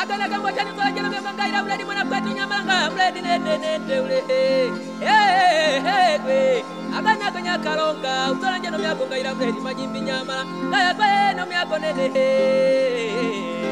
agana kamwachani kolojelo myokongaira uledi mwana kwetu nyamalanga uledi nendenende ule kwe. Agana kanya kalonga utolanje no myakongaira uledi majimbi nyamala ngaya kwe no myako nene Hey,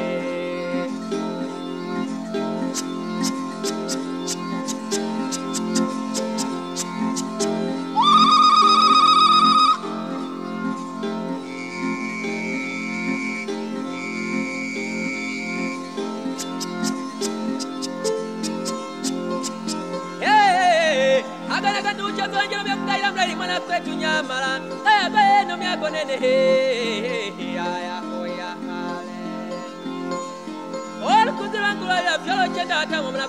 kanducha tolanje no myakongaira uledi mwana kwetu nyamala. Ngaya kwe no myako nene aya hoya hale. Olukuzirangulwalira fyolo kyendatamu muna